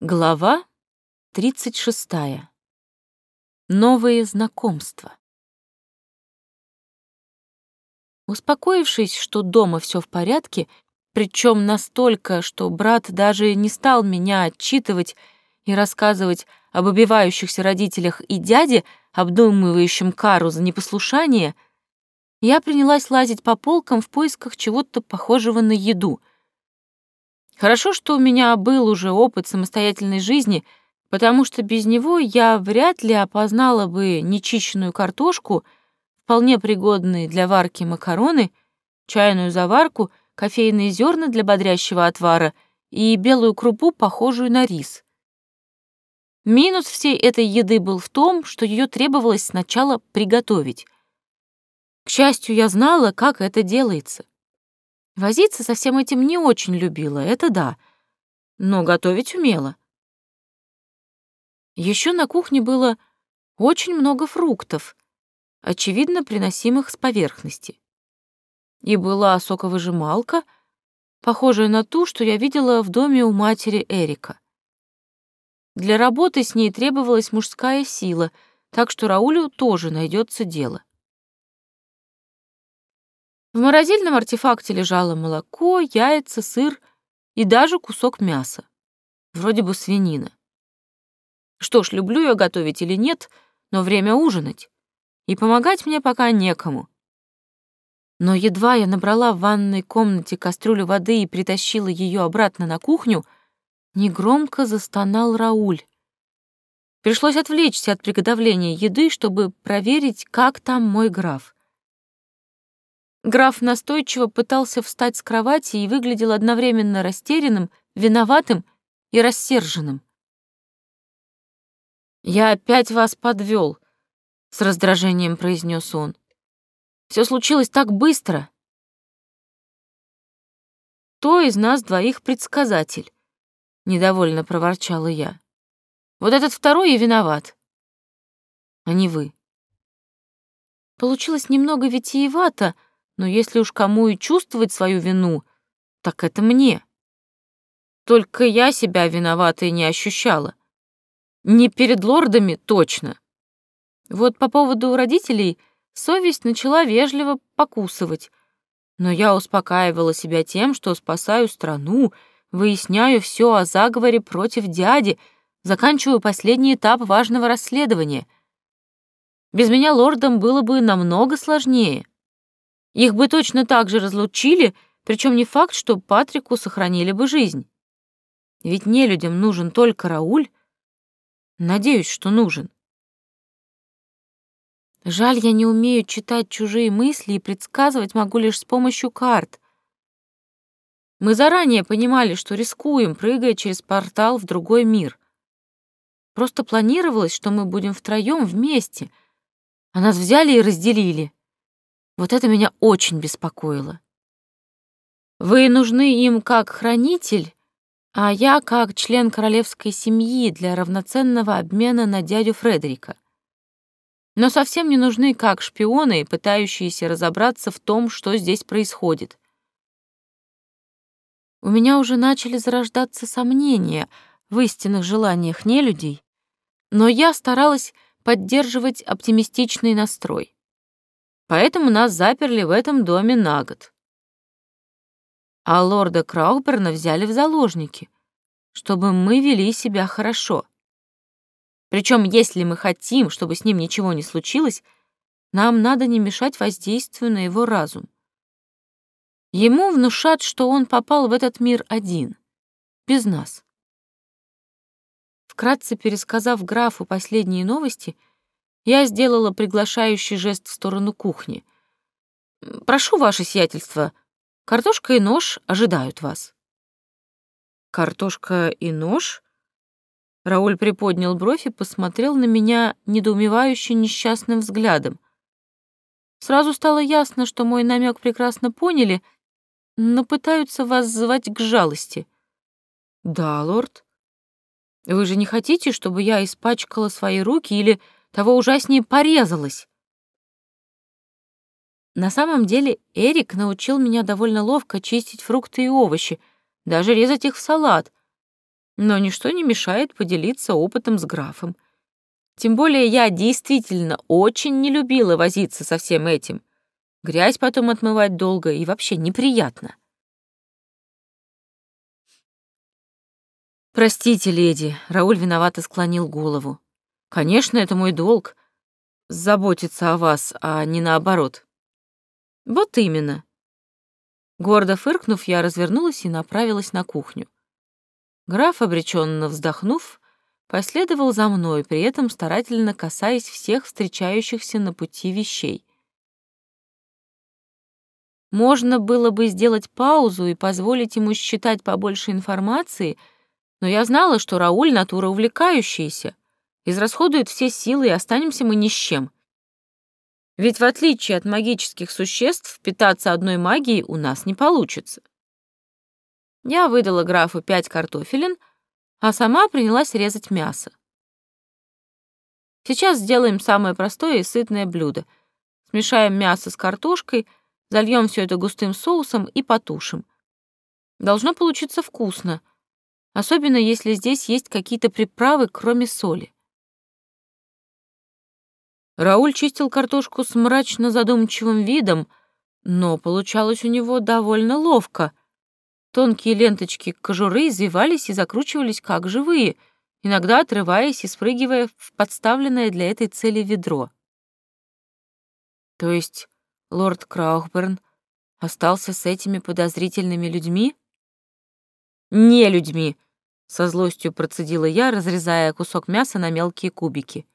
Глава 36. Новые знакомства. Успокоившись, что дома все в порядке, причем настолько, что брат даже не стал меня отчитывать и рассказывать об убивающихся родителях и дяде, обдумывающем кару за непослушание, я принялась лазить по полкам в поисках чего-то похожего на еду — Хорошо, что у меня был уже опыт самостоятельной жизни, потому что без него я вряд ли опознала бы нечищенную картошку, вполне пригодные для варки макароны, чайную заварку, кофейные зерна для бодрящего отвара и белую крупу, похожую на рис. Минус всей этой еды был в том, что ее требовалось сначала приготовить. К счастью, я знала, как это делается. Возиться со всем этим не очень любила, это да, но готовить умела. Еще на кухне было очень много фруктов, очевидно, приносимых с поверхности. И была соковыжималка, похожая на ту, что я видела в доме у матери Эрика. Для работы с ней требовалась мужская сила, так что Раулю тоже найдется дело. В морозильном артефакте лежало молоко, яйца, сыр и даже кусок мяса. Вроде бы свинина. Что ж, люблю я готовить или нет, но время ужинать. И помогать мне пока некому. Но едва я набрала в ванной комнате кастрюлю воды и притащила ее обратно на кухню, негромко застонал Рауль. Пришлось отвлечься от приготовления еды, чтобы проверить, как там мой граф. Граф настойчиво пытался встать с кровати и выглядел одновременно растерянным, виноватым и рассерженным. «Я опять вас подвел», — с раздражением произнес он. Все случилось так быстро». «Кто из нас двоих предсказатель?» — недовольно проворчала я. «Вот этот второй и виноват, а не вы». Получилось немного витиевато, — но если уж кому и чувствовать свою вину, так это мне. Только я себя виноватой не ощущала. Не перед лордами точно. Вот по поводу родителей совесть начала вежливо покусывать, но я успокаивала себя тем, что спасаю страну, выясняю все о заговоре против дяди, заканчиваю последний этап важного расследования. Без меня лордам было бы намного сложнее. Их бы точно так же разлучили, причем не факт, что Патрику сохранили бы жизнь. Ведь не людям нужен только Рауль. Надеюсь, что нужен. Жаль, я не умею читать чужие мысли и предсказывать могу лишь с помощью карт. Мы заранее понимали, что рискуем, прыгая через портал в другой мир. Просто планировалось, что мы будем втроем вместе, а нас взяли и разделили. Вот это меня очень беспокоило. Вы нужны им как хранитель, а я как член королевской семьи для равноценного обмена на дядю Фредерика. Но совсем не нужны как шпионы, пытающиеся разобраться в том, что здесь происходит. У меня уже начали зарождаться сомнения в истинных желаниях нелюдей, но я старалась поддерживать оптимистичный настрой поэтому нас заперли в этом доме на год. А лорда Крауберна взяли в заложники, чтобы мы вели себя хорошо. Причем, если мы хотим, чтобы с ним ничего не случилось, нам надо не мешать воздействию на его разум. Ему внушат, что он попал в этот мир один, без нас. Вкратце пересказав графу последние новости, я сделала приглашающий жест в сторону кухни. «Прошу, ваше сиятельство, картошка и нож ожидают вас». «Картошка и нож?» Рауль приподнял бровь и посмотрел на меня недоумевающе несчастным взглядом. Сразу стало ясно, что мой намек прекрасно поняли, но пытаются вас звать к жалости. «Да, лорд. Вы же не хотите, чтобы я испачкала свои руки или того ужаснее порезалась. На самом деле Эрик научил меня довольно ловко чистить фрукты и овощи, даже резать их в салат. Но ничто не мешает поделиться опытом с графом. Тем более я действительно очень не любила возиться со всем этим. Грязь потом отмывать долго и вообще неприятно. «Простите, леди», — Рауль виновато склонил голову. «Конечно, это мой долг — заботиться о вас, а не наоборот». «Вот именно». Гордо фыркнув, я развернулась и направилась на кухню. Граф, обреченно вздохнув, последовал за мной, при этом старательно касаясь всех встречающихся на пути вещей. Можно было бы сделать паузу и позволить ему считать побольше информации, но я знала, что Рауль — натура увлекающаяся, израсходует все силы, и останемся мы ни с чем. Ведь в отличие от магических существ, питаться одной магией у нас не получится. Я выдала графу пять картофелин, а сама принялась резать мясо. Сейчас сделаем самое простое и сытное блюдо. Смешаем мясо с картошкой — Зальем все это густым соусом и потушим. Должно получиться вкусно, особенно если здесь есть какие-то приправы, кроме соли. Рауль чистил картошку с мрачно задумчивым видом, но получалось у него довольно ловко. Тонкие ленточки кожуры извивались и закручивались как живые, иногда отрываясь и спрыгивая в подставленное для этой цели ведро. То есть лорд Краухберн остался с этими подозрительными людьми? Не людьми, со злостью процедила я, разрезая кусок мяса на мелкие кубики.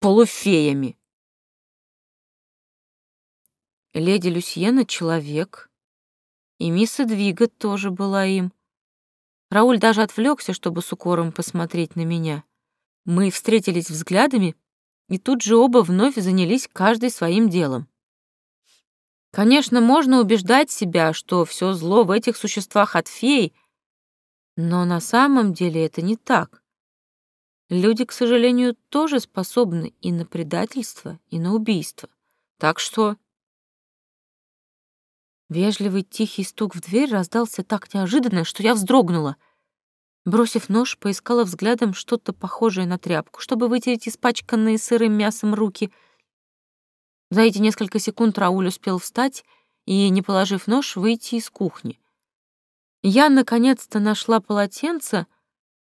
Полуфеями. Леди Люсьена — человек, и мисс Эдвига тоже была им. Рауль даже отвлекся, чтобы с укором посмотреть на меня. Мы встретились взглядами, и тут же оба вновь занялись каждый своим делом. Конечно, можно убеждать себя, что все зло в этих существах от фей, но на самом деле это не так. Люди, к сожалению, тоже способны и на предательство, и на убийство. Так что... Вежливый тихий стук в дверь раздался так неожиданно, что я вздрогнула. Бросив нож, поискала взглядом что-то похожее на тряпку, чтобы вытереть испачканные сырым мясом руки — за эти несколько секунд Рауль успел встать и, не положив нож, выйти из кухни. Я наконец-то нашла полотенце,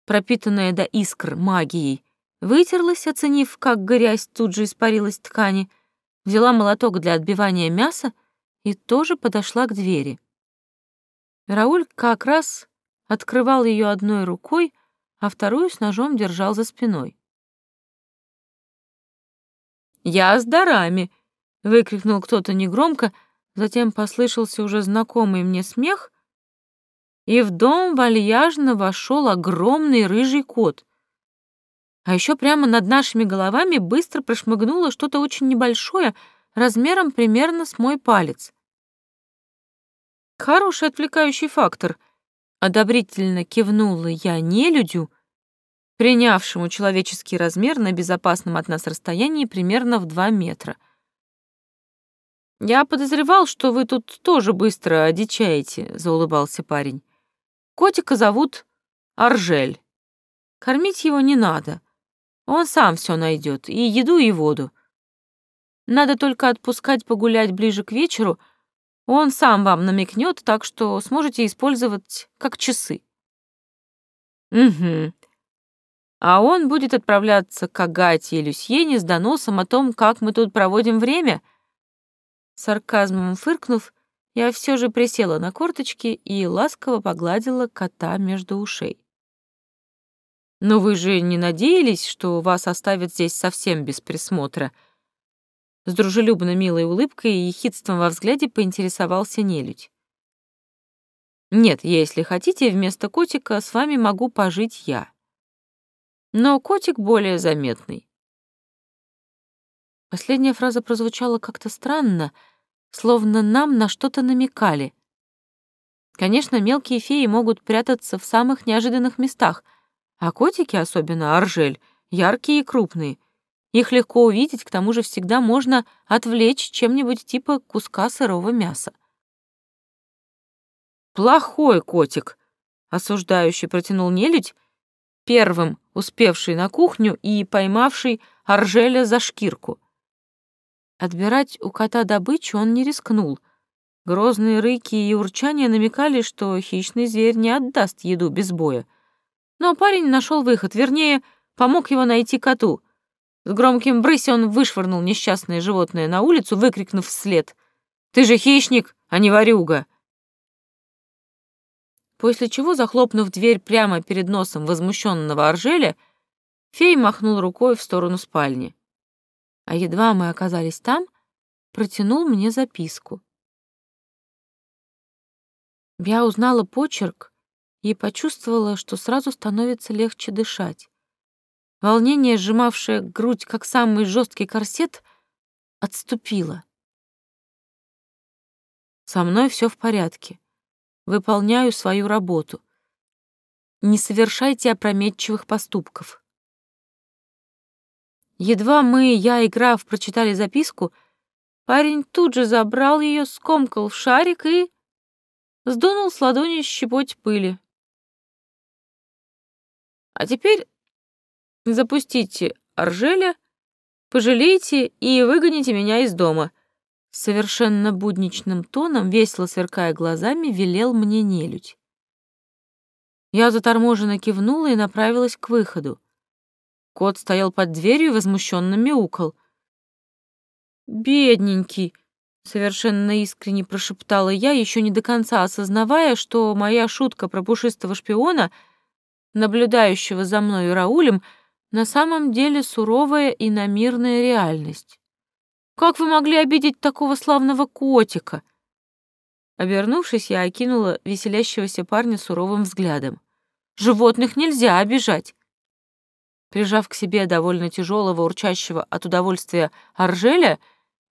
пропитанное до искр магией, вытерлась, оценив, как грязь тут же испарилась ткани, взяла молоток для отбивания мяса и тоже подошла к двери. Рауль как раз открывал ее одной рукой, а вторую с ножом держал за спиной. «Я с дарами», выкрикнул кто-то негромко, затем послышался уже знакомый мне смех, и в дом вальяжно вошел огромный рыжий кот. А еще прямо над нашими головами быстро прошмыгнуло что-то очень небольшое, размером примерно с мой палец. Хороший отвлекающий фактор. Одобрительно кивнула я нелюдю, принявшему человеческий размер на безопасном от нас расстоянии примерно в два метра — «Я подозревал, что вы тут тоже быстро одичаете», — заулыбался парень. «Котика зовут Аржель. Кормить его не надо. Он сам все найдет, и еду, и воду. Надо только отпускать погулять ближе к вечеру, он сам вам намекнет, так что сможете использовать как часы». «Угу. А он будет отправляться к Агате и Люсьене с доносом о том, как мы тут проводим время?» Сарказмом фыркнув, я все же присела на корточки и ласково погладила кота между ушей. «Но вы же не надеялись, что вас оставят здесь совсем без присмотра?» С дружелюбно милой улыбкой и ехидством во взгляде поинтересовался нелюдь. «Нет, если хотите, вместо котика с вами могу пожить я. Но котик более заметный. Последняя фраза прозвучала как-то странно, словно нам на что-то намекали. Конечно, мелкие феи могут прятаться в самых неожиданных местах, а котики, особенно Аржель, яркие и крупные. Их легко увидеть, к тому же всегда можно отвлечь чем-нибудь типа куска сырого мяса. «Плохой котик», — осуждающий протянул нелюдь первым успевший на кухню и поймавший Аржеля за шкирку. Отбирать у кота добычу он не рискнул. Грозные рыки и урчания намекали, что хищный зверь не отдаст еду без боя. Но парень нашел выход, вернее, помог его найти коту. С громким брысь он вышвырнул несчастное животное на улицу, выкрикнув вслед. «Ты же хищник, а не ворюга!» После чего, захлопнув дверь прямо перед носом возмущенного Аржеля, фей махнул рукой в сторону спальни. А едва мы оказались там, протянул мне записку. Я узнала почерк и почувствовала, что сразу становится легче дышать. Волнение, сжимавшее грудь, как самый жесткий корсет, отступило. Со мной все в порядке. Выполняю свою работу. Не совершайте опрометчивых поступков. Едва мы, я и граф, прочитали записку, парень тут же забрал ее, скомкал в шарик и сдунул с ладони щепоть пыли. А теперь запустите Аржеля, пожалейте и выгоните меня из дома. Совершенно будничным тоном, весело сверкая глазами, велел мне нелюдь. Я заторможенно кивнула и направилась к выходу. Кот стоял под дверью и возмущенно мяукал. «Бедненький!» — совершенно искренне прошептала я, еще не до конца осознавая, что моя шутка про пушистого шпиона — наблюдающего за мной Раулем, на самом деле суровая и намирная реальность. «Как вы могли обидеть такого славного котика?» Обернувшись, я окинула веселящегося парня суровым взглядом. «Животных нельзя обижать!» Прижав к себе довольно тяжелого, урчащего от удовольствия Аржеля,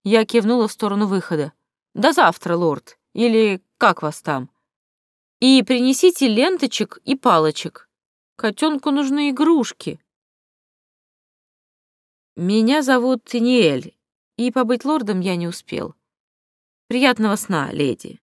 я кивнула в сторону выхода. «До завтра, лорд! Или как вас там? И принесите ленточек и палочек!» Котенку нужны игрушки. Меня зовут Тиниэль, и побыть лордом я не успел. Приятного сна, леди.